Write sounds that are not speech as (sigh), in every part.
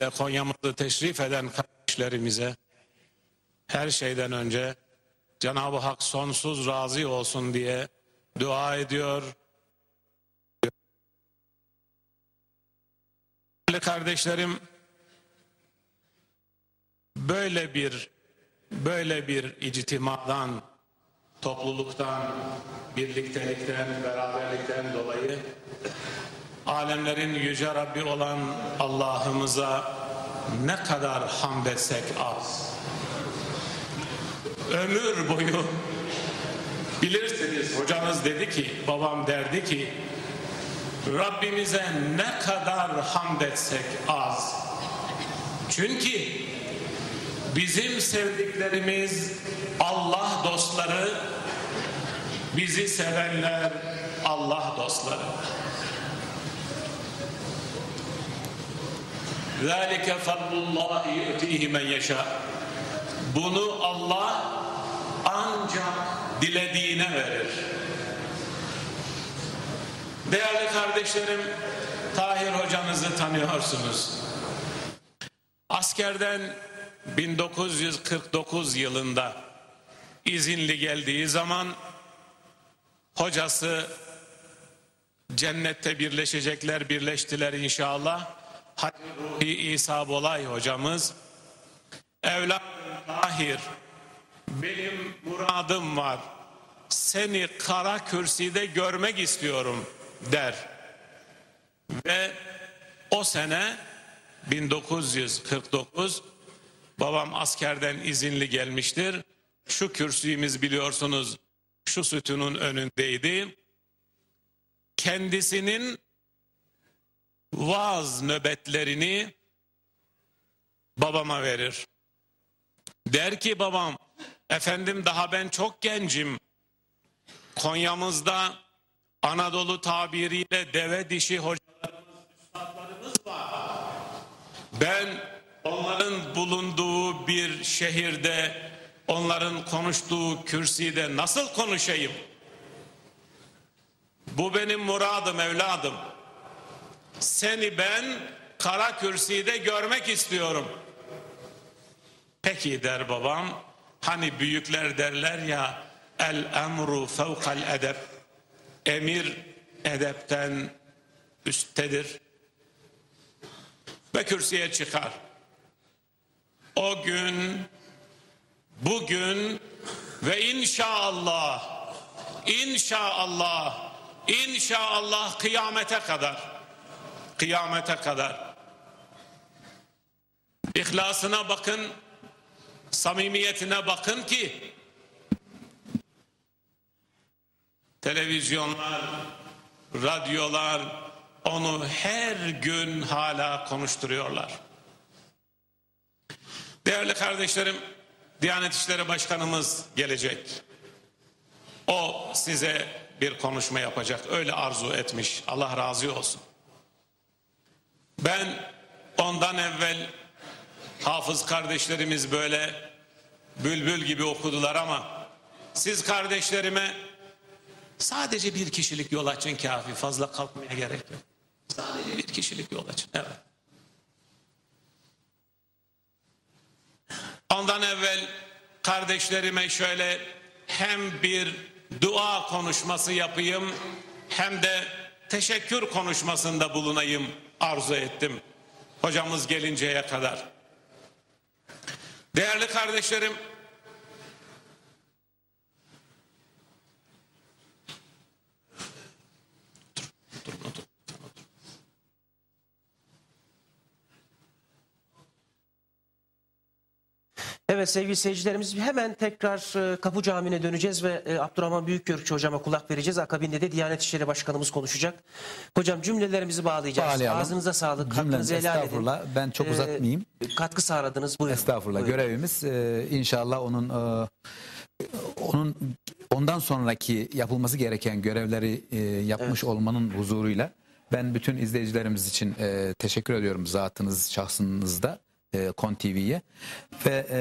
vesileyle Konya'mızı teşrif eden kardeşlerimize her şeyden önce Cenab-ı Hak sonsuz razı olsun diye dua ediyor. Değerli kardeşlerim böyle bir böyle bir ictimadan topluluktan, birliktelikten, beraberlikten dolayı alemlerin yüce Rabbi olan Allah'ımıza ne kadar hamd etsek az. Ömür boyu bilirsiniz hocanız dedi ki, babam derdi ki Rabbimize ne kadar hamd etsek az. Çünkü bizim sevdiklerimiz Allah dostları, bizi sevenler Allah dostları. ذَٰلِكَ فَضْلُ اللّٰهِ يُؤْتِيهِ مَنْ يَشَاءُ Bunu Allah ancak dilediğine verir. Değerli kardeşlerim, Tahir hocanızı tanıyorsunuz. Askerden 1949 yılında izinli geldiği zaman hocası cennette birleşecekler, birleştiler inşallah. Hacı İsa Bolay hocamız evladım Tahir benim muradım var. Seni kara kürsüde görmek istiyorum der. Ve o sene 1949 babam askerden izinli gelmiştir. Şu kürsüyümüz biliyorsunuz şu sütunun önündeydi. Kendisinin vaaz nöbetlerini babama verir. Der ki babam, efendim daha ben çok gencim. Konya'mızda Anadolu tabiriyle deve dişi hocalarımız, var. Ben onların bulunduğu bir şehirde, onların konuştuğu kürsüde nasıl konuşayım? Bu benim muradım evladım. Seni ben kara kürsüde görmek istiyorum. Peki der babam. Hani büyükler derler ya el emru fevkal edep. Emir edepten üsttedir. Ve kürsüye çıkar. O gün, bugün ve inşallah, inşallah, inşallah kıyamete kadar kıyamete kadar. İhlasına bakın, samimiyetine bakın ki televizyonlar, radyolar onu her gün hala konuşturuyorlar. Değerli kardeşlerim, Diyanet İşleri Başkanımız gelecek. O size bir konuşma yapacak. Öyle arzu etmiş. Allah razı olsun. Ben ondan evvel hafız kardeşlerimiz böyle bülbül gibi okudular ama siz kardeşlerime sadece bir kişilik yol açın kafi fazla kalkmaya gerek yok. Sadece bir kişilik yol açın. Evet. Ondan evvel kardeşlerime şöyle hem bir dua konuşması yapayım hem de teşekkür konuşmasında bulunayım arzu ettim. Hocamız gelinceye kadar. Değerli kardeşlerim, Evet sevgili seyircilerimiz hemen tekrar e, Kapı Camii'ne döneceğiz ve e, Abdurrahman Büyükgörükçü hocama kulak vereceğiz. Akabinde de Diyanet İşleri Başkanımız konuşacak. Hocam cümlelerimizi bağlayacağız. Bağlayalım. Ağzınıza sağlık. Cümlemiz, Hakkınızı helal edin. Ben çok uzatmayayım. katkı sağladınız. Buyurun. Estağfurullah. Buyurun. Görevimiz e, inşallah onun e, onun ondan sonraki yapılması gereken görevleri e, yapmış olmanın huzuruyla ben bütün izleyicilerimiz için e, teşekkür ediyorum zatınız şahsınızda e, Kon TV'ye ve e,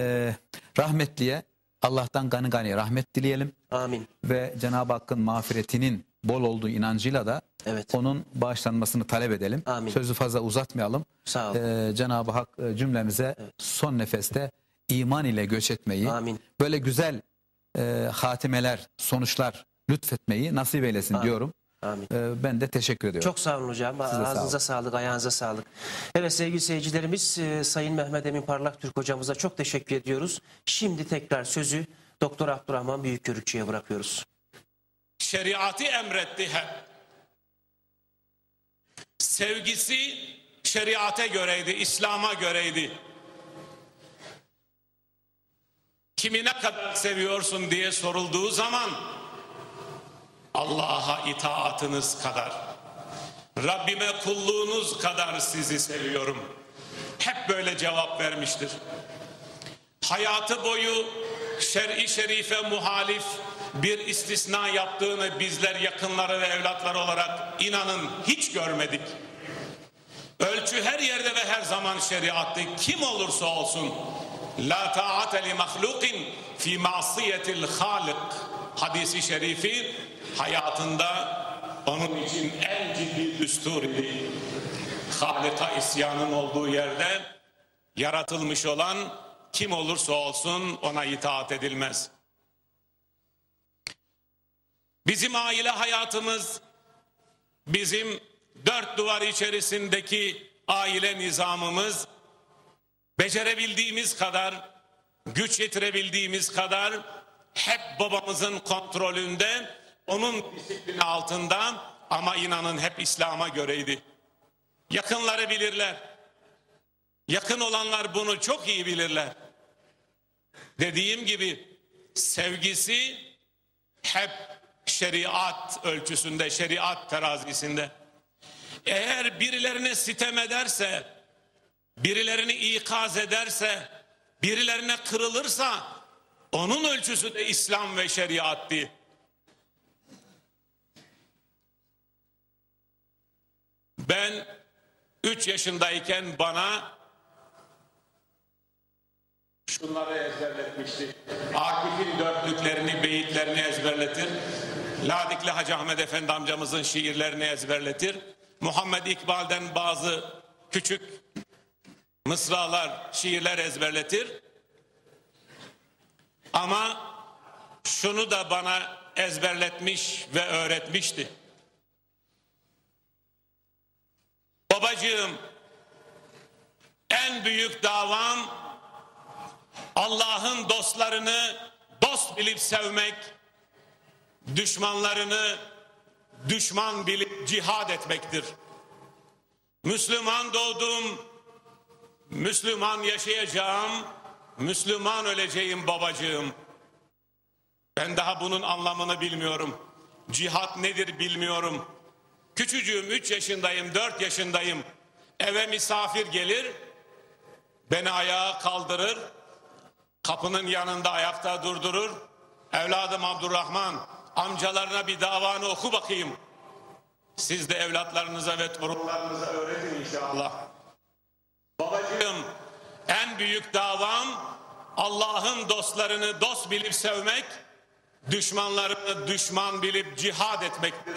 rahmetliye Allah'tan gani gani rahmet dileyelim Amin. ve Cenab-ı Hakk'ın mağfiretinin bol olduğu inancıyla da Evet. onun bağışlanmasını talep edelim. Amin. Sözü fazla uzatmayalım. Sağ ol. Ee, Cenab-ı Hak e, cümlemize son nefeste iman ile göç etmeyi, Amin. böyle güzel e, hatimeler, sonuçlar lütfetmeyi nasip eylesin Amin. diyorum. Amin. Ee, ben de teşekkür ediyorum. Çok sağ olun hocam. Size sağ Ağzınıza sağlık, ayağınıza sağlık. Evet sevgili seyircilerimiz e, Sayın Mehmet Emin Parlak Türk hocamıza çok teşekkür ediyoruz. Şimdi tekrar sözü Doktor Abdurrahman Büyükkörükçü'ye bırakıyoruz. şeriatı emretti hep. Sevgisi şeriate göreydi, İslam'a göreydi. Kimi ne kadar seviyorsun diye sorulduğu zaman Allah'a itaatınız kadar, Rabbime kulluğunuz kadar sizi seviyorum. Hep böyle cevap vermiştir hayatı boyu şer'i şerife muhalif bir istisna yaptığını bizler yakınları ve evlatları olarak inanın hiç görmedik. Ölçü her yerde ve her zaman şeriattı. Kim olursa olsun. La ta'ate li mahlukin fi masiyetil halik. Hadisi şerifi hayatında onun için en ciddi düstur idi. Halika isyanın olduğu yerde yaratılmış olan kim olursa olsun ona itaat edilmez. Bizim aile hayatımız, bizim dört duvar içerisindeki aile nizamımız, becerebildiğimiz kadar, güç yetirebildiğimiz kadar hep babamızın kontrolünde, onun disiplini altında ama inanın hep İslam'a göreydi. Yakınları bilirler. Yakın olanlar bunu çok iyi bilirler. Dediğim gibi sevgisi hep şeriat ölçüsünde, şeriat terazisinde. Eğer birilerine sitem ederse, birilerini ikaz ederse, birilerine kırılırsa onun ölçüsü de İslam ve şeriatti. Ben 3 yaşındayken bana şunları ezberletmişti. Akif'in dörtlüklerini, beyitlerini ezberletir. Ladikli Hacı Ahmet Efendi amcamızın şiirlerini ezberletir. Muhammed İkbal'den bazı küçük mısralar, şiirler ezberletir. Ama şunu da bana ezberletmiş ve öğretmişti. Babacığım en büyük davam Allah'ın dostlarını dost bilip sevmek, düşmanlarını düşman bilip cihad etmektir. Müslüman doğdum, Müslüman yaşayacağım, Müslüman öleceğim babacığım. Ben daha bunun anlamını bilmiyorum. Cihat nedir bilmiyorum. Küçücüğüm 3 yaşındayım, 4 yaşındayım. Eve misafir gelir, beni ayağa kaldırır, kapının yanında ayakta durdurur. Evladım Abdurrahman, amcalarına bir davanı oku bakayım. Siz de evlatlarınıza ve torunlarınıza öğretin inşallah. Babacığım, en büyük davam Allah'ın dostlarını dost bilip sevmek, düşmanlarını düşman bilip cihad etmektir.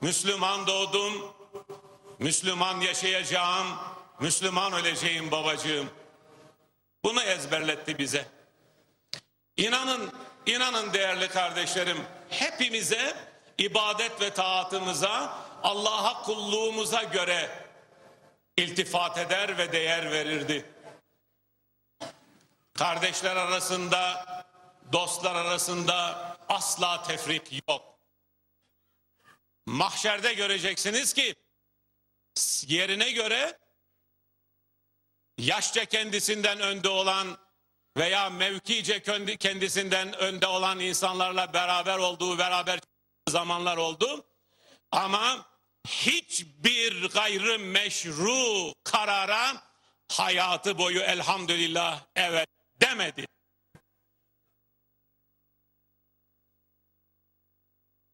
Müslüman doğdum, Müslüman yaşayacağım, Müslüman öleceğim babacığım. Bunu ezberletti bize. İnanın, inanın değerli kardeşlerim, hepimize ibadet ve taatımıza, Allah'a kulluğumuza göre iltifat eder ve değer verirdi. Kardeşler arasında, dostlar arasında asla tefrik yok. Mahşerde göreceksiniz ki yerine göre yaşça kendisinden önde olan veya mevkice kendisinden önde olan insanlarla beraber olduğu beraber zamanlar oldu. Ama hiçbir gayrı meşru karara hayatı boyu elhamdülillah evet demedi.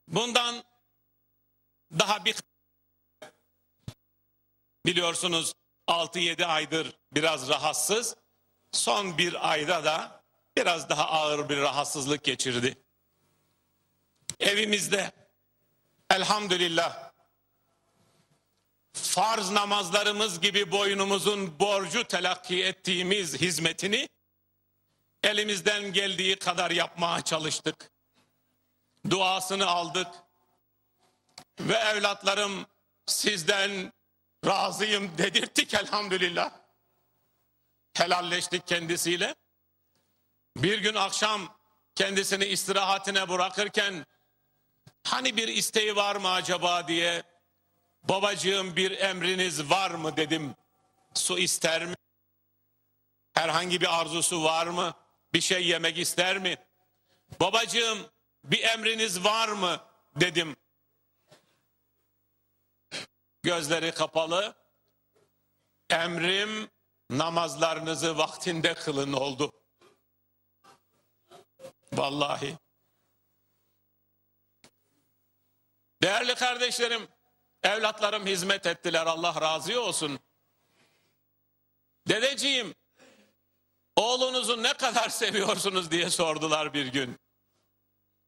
Bundan daha bir biliyorsunuz 6-7 aydır biraz rahatsız. Son bir ayda da biraz daha ağır bir rahatsızlık geçirdi. Evimizde elhamdülillah farz namazlarımız gibi boynumuzun borcu telakki ettiğimiz hizmetini elimizden geldiği kadar yapmaya çalıştık. Duasını aldık. Ve evlatlarım sizden razıyım dedirttik elhamdülillah. Helalleştik kendisiyle. Bir gün akşam kendisini istirahatine bırakırken hani bir isteği var mı acaba diye babacığım bir emriniz var mı dedim. Su ister mi? Herhangi bir arzusu var mı? Bir şey yemek ister mi? Babacığım bir emriniz var mı dedim. Gözleri kapalı. Emrim namazlarınızı vaktinde kılın oldu. Vallahi. Değerli kardeşlerim, evlatlarım hizmet ettiler. Allah razı olsun. Dedeciğim, oğlunuzu ne kadar (laughs) seviyorsunuz diye sordular bir gün.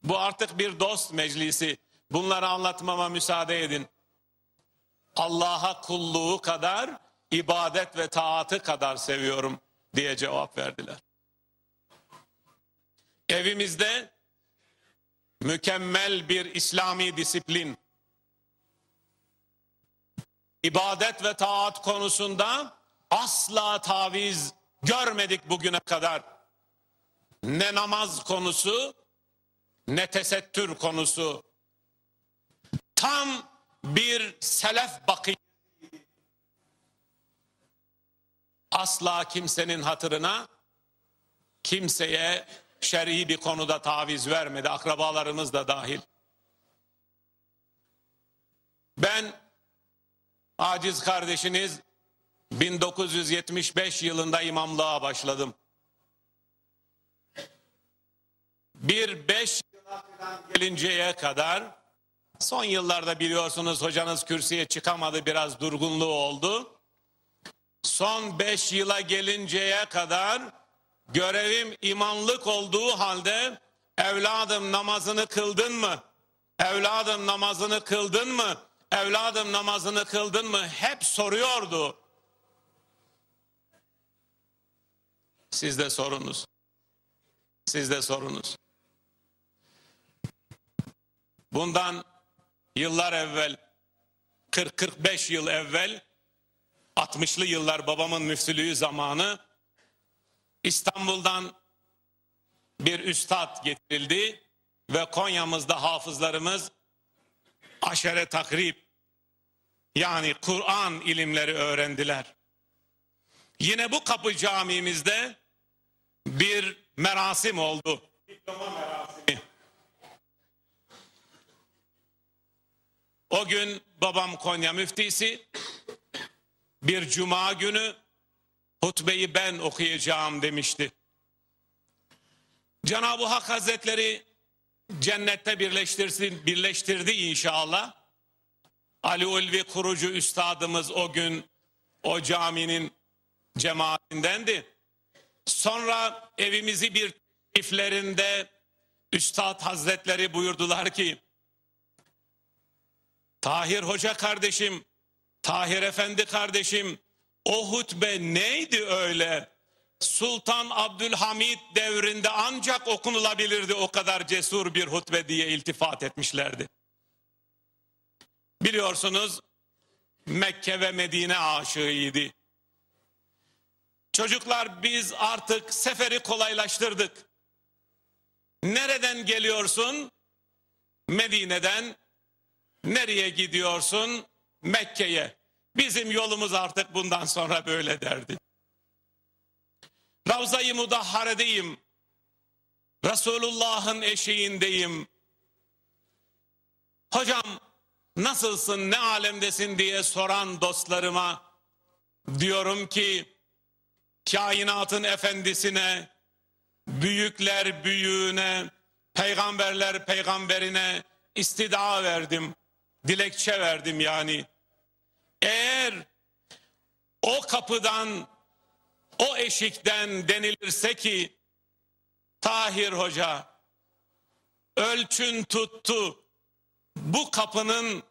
Bu artık bir dost meclisi. Bunları anlatmama müsaade edin. Allah'a kulluğu kadar, ibadet ve taatı kadar seviyorum diye cevap verdiler. Evimizde mükemmel bir İslami disiplin, ibadet ve taat konusunda asla taviz görmedik bugüne kadar. Ne namaz konusu ne tesettür konusu. Tam bir selef bakış. Asla kimsenin hatırına kimseye şer'i bir konuda taviz vermedi. Akrabalarımız da dahil. Ben aciz kardeşiniz 1975 yılında imamlığa başladım. Bir beş yıla gelinceye kadar son yıllarda biliyorsunuz hocanız kürsüye çıkamadı biraz durgunluğu oldu. Son beş yıla gelinceye kadar görevim imanlık olduğu halde evladım namazını kıldın mı? Evladım namazını kıldın mı? Evladım namazını kıldın mı? Hep soruyordu. Siz de sorunuz. Siz de sorunuz. Bundan yıllar evvel 40-45 yıl evvel 60'lı yıllar babamın müftülüğü zamanı İstanbul'dan bir üstad getirildi ve Konya'mızda hafızlarımız aşere takrib yani Kur'an ilimleri öğrendiler. Yine bu kapı camimizde bir merasim oldu. Diploma merasimi. O gün babam Konya müftisi bir cuma günü hutbeyi ben okuyacağım demişti. Cenab-ı Hak Hazretleri cennette birleştirsin, birleştirdi inşallah. Ali Ulvi kurucu üstadımız o gün o caminin cemaatindendi. Sonra evimizi bir iflerinde Üstad Hazretleri buyurdular ki Tahir Hoca kardeşim, Tahir Efendi kardeşim o hutbe neydi öyle? Sultan Abdülhamid devrinde ancak okunulabilirdi o kadar cesur bir hutbe diye iltifat etmişlerdi. Biliyorsunuz Mekke ve Medine aşığıydı. Çocuklar biz artık seferi kolaylaştırdık. Nereden geliyorsun? Medine'den. Nereye gidiyorsun? Mekke'ye. Bizim yolumuz artık bundan sonra böyle derdi. Ravza-i Mudahhare'deyim. Resulullah'ın eşiğindeyim. Hocam nasılsın ne alemdesin diye soran dostlarıma diyorum ki kainatın efendisine, büyükler büyüğüne, peygamberler peygamberine istida verdim. Dilekçe verdim yani. Eğer o kapıdan, o eşikten denilirse ki Tahir Hoca ölçün tuttu bu kapının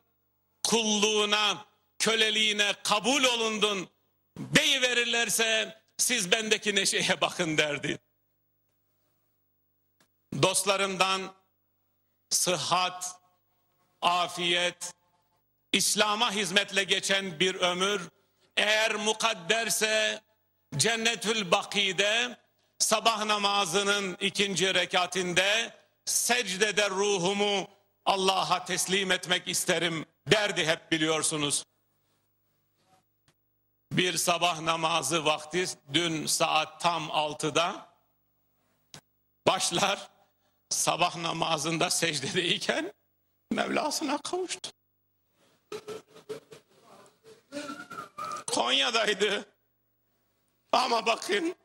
kulluğuna köleliğine kabul olundun deyiverirlerse siz bendeki neşeye bakın derdi. Dostlarımdan sıhhat, afiyet, İslam'a hizmetle geçen bir ömür. Eğer mukadderse Cennetül Baki'de sabah namazının ikinci rekatinde secdede ruhumu Allah'a teslim etmek isterim derdi hep biliyorsunuz. Bir sabah namazı vakti dün saat tam altıda başlar. Sabah namazında secdedeyken Mevlasına kavuştu. Konya'daydı. Ama bakın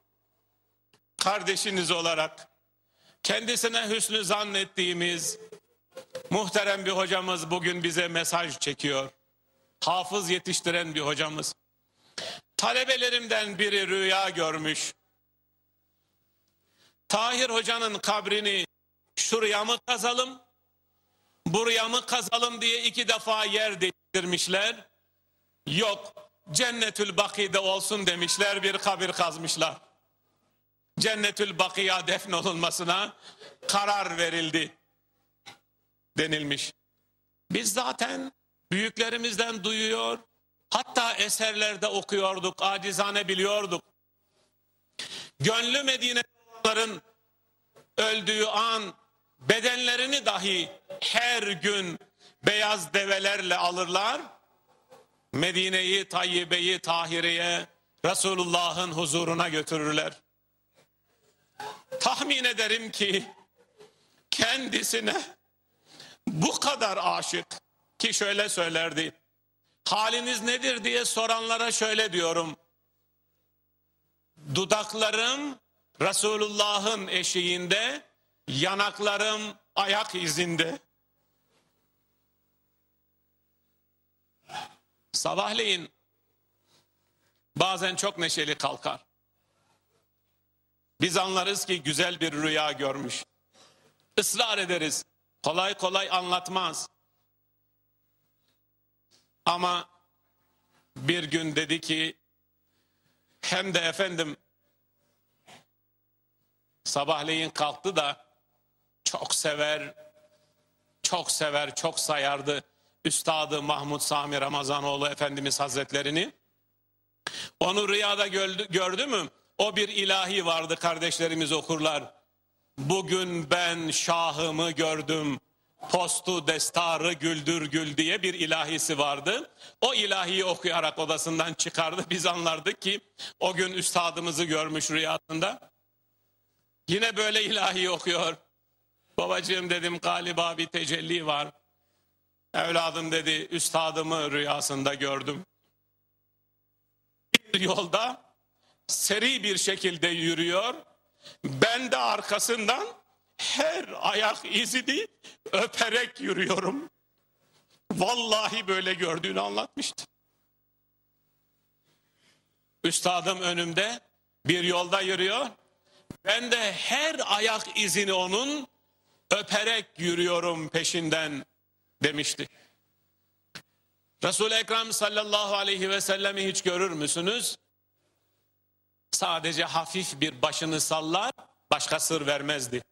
kardeşiniz olarak kendisine hüsnü zannettiğimiz muhterem bir hocamız bugün bize mesaj çekiyor. Hafız yetiştiren bir hocamız. Talebelerimden biri rüya görmüş. Tahir hocanın kabrini şuraya mı kazalım, buraya mı kazalım diye iki defa yer değiştirmişler. Yok, Cennetül Baki'de olsun demişler bir kabir kazmışlar. Cennetül Baki'ya defnolunmasına karar verildi denilmiş. Biz zaten büyüklerimizden duyuyor, hatta eserlerde okuyorduk, acizane biliyorduk. Gönlü Medine'lilerin öldüğü an bedenlerini dahi her gün beyaz develerle alırlar. Medine'yi, Tayyibe'yi, Tahire'ye, Resulullah'ın huzuruna götürürler. Tahmin ederim ki kendisine bu kadar aşık ki şöyle söylerdi. Haliniz nedir diye soranlara şöyle diyorum. Dudaklarım Resulullah'ın eşiğinde, yanaklarım ayak izinde. Sabahleyin bazen çok neşeli kalkar. Biz anlarız ki güzel bir rüya görmüş. Israr ederiz. Kolay kolay anlatmaz. Ama bir gün dedi ki hem de efendim sabahleyin kalktı da çok sever, çok sever, çok sayardı Üstadı Mahmud Sami Ramazanoğlu Efendimiz Hazretlerini. Onu rüyada gördü, gördü mü? O bir ilahi vardı kardeşlerimiz okurlar. Bugün ben şahımı gördüm. Postu destarı güldür gül diye bir ilahisi vardı. O ilahiyi okuyarak odasından çıkardı. Biz anlardık ki o gün üstadımızı görmüş rüyasında. Yine böyle ilahi okuyor. Babacığım dedim galiba bir tecelli var. Evladım dedi üstadımı rüyasında gördüm. Bir yolda seri bir şekilde yürüyor. Ben de arkasından her ayak izini öperek yürüyorum. Vallahi böyle gördüğünü anlatmıştı. Üstadım önümde bir yolda yürüyor. Ben de her ayak izini onun öperek yürüyorum peşinden demişti. Resul-i Ekrem sallallahu aleyhi ve sellemi hiç görür müsünüz? Sadece hafif bir başını sallar, başka sır vermezdi.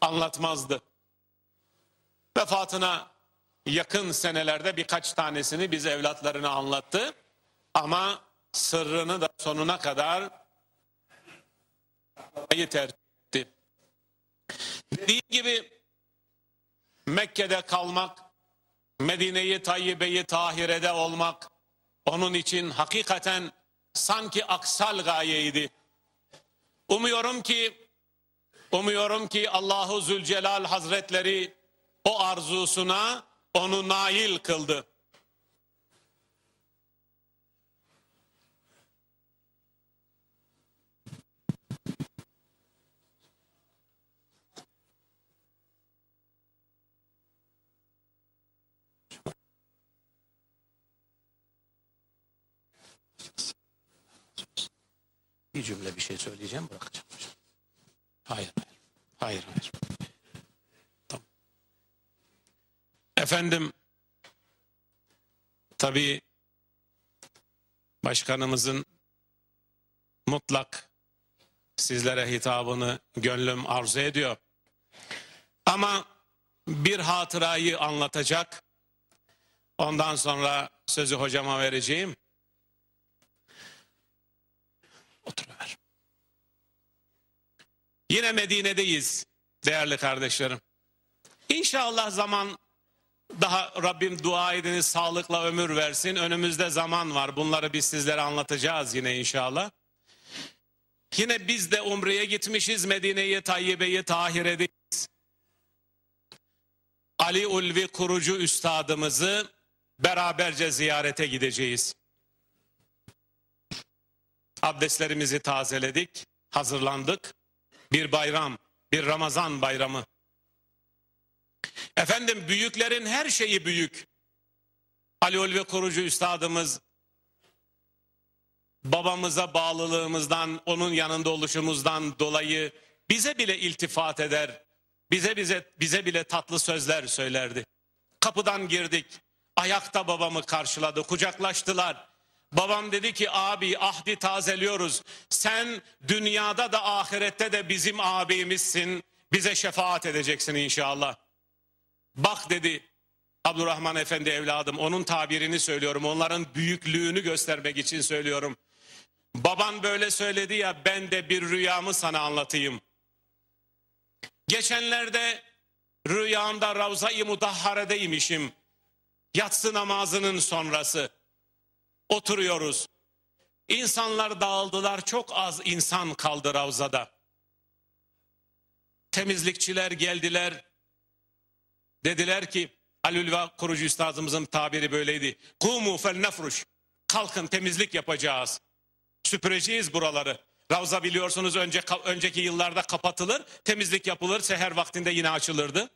Anlatmazdı. Vefatına yakın senelerde birkaç tanesini biz evlatlarına anlattı. Ama sırrını da sonuna kadar tercih. Dediği gibi Mekke'de kalmak, Medine'yi, Tayyibe'yi, Tahire'de olmak onun için hakikaten sanki aksal gayeydi. Umuyorum ki umuyorum ki Allahu Zülcelal Hazretleri o arzusuna onu nail kıldı. Bir cümle bir şey söyleyeceğim bırakacağım hocam. Hayır hayır. Hayır hayır. Tamam. Efendim Tabii başkanımızın mutlak sizlere hitabını gönlüm arzu ediyor. Ama bir hatırayı anlatacak. Ondan sonra sözü hocama vereceğim. Otur Ömer. Yine Medine'deyiz değerli kardeşlerim. İnşallah zaman daha Rabbim dua ediniz sağlıkla ömür versin. Önümüzde zaman var. Bunları biz sizlere anlatacağız yine inşallah. Yine biz de Umre'ye gitmişiz. Medine'yi, Tayyibe'yi, Tahire'deyiz. Ali Ulvi kurucu üstadımızı beraberce ziyarete gideceğiz. Abdestlerimizi tazeledik, hazırlandık. Bir bayram, bir Ramazan bayramı. Efendim büyüklerin her şeyi büyük. Ali Ulvi kurucu üstadımız babamıza bağlılığımızdan, onun yanında oluşumuzdan dolayı bize bile iltifat eder. Bize bize bize bile tatlı sözler söylerdi. Kapıdan girdik. Ayakta babamı karşıladı, kucaklaştılar. Babam dedi ki abi ahdi tazeliyoruz. Sen dünyada da ahirette de bizim abimizsin. Bize şefaat edeceksin inşallah. Bak dedi Abdurrahman Efendi evladım onun tabirini söylüyorum. Onların büyüklüğünü göstermek için söylüyorum. Baban böyle söyledi ya ben de bir rüyamı sana anlatayım. Geçenlerde rüyamda Ravza-i Mudahhare'deymişim. Yatsı namazının sonrası. Oturuyoruz. İnsanlar dağıldılar. Çok az insan kaldı Ravza'da. Temizlikçiler geldiler. Dediler ki Alülva kurucu üstadımızın tabiri böyleydi. Kumu fel nefruş. Kalkın temizlik yapacağız. Süpüreceğiz buraları. Ravza biliyorsunuz önce önceki yıllarda kapatılır, temizlik yapılır, seher vaktinde yine açılırdı.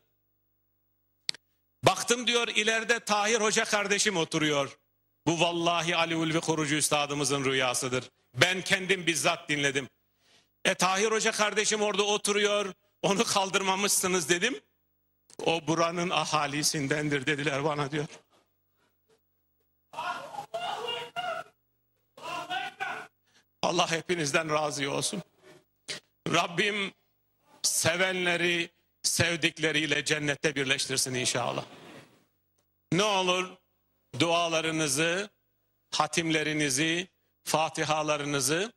Baktım diyor ileride Tahir Hoca kardeşim oturuyor. Bu vallahi Ali Ulvi kurucu üstadımızın rüyasıdır. Ben kendim bizzat dinledim. E Tahir Hoca kardeşim orada oturuyor. Onu kaldırmamışsınız dedim. O buranın ahalisindendir dediler bana diyor. Allah hepinizden razı olsun. Rabbim sevenleri sevdikleriyle cennette birleştirsin inşallah. Ne olur dualarınızı, hatimlerinizi, fatihalarınızı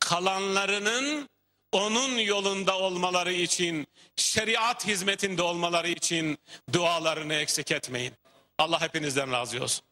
kalanlarının onun yolunda olmaları için, şeriat hizmetinde olmaları için dualarını eksik etmeyin. Allah hepinizden razı olsun.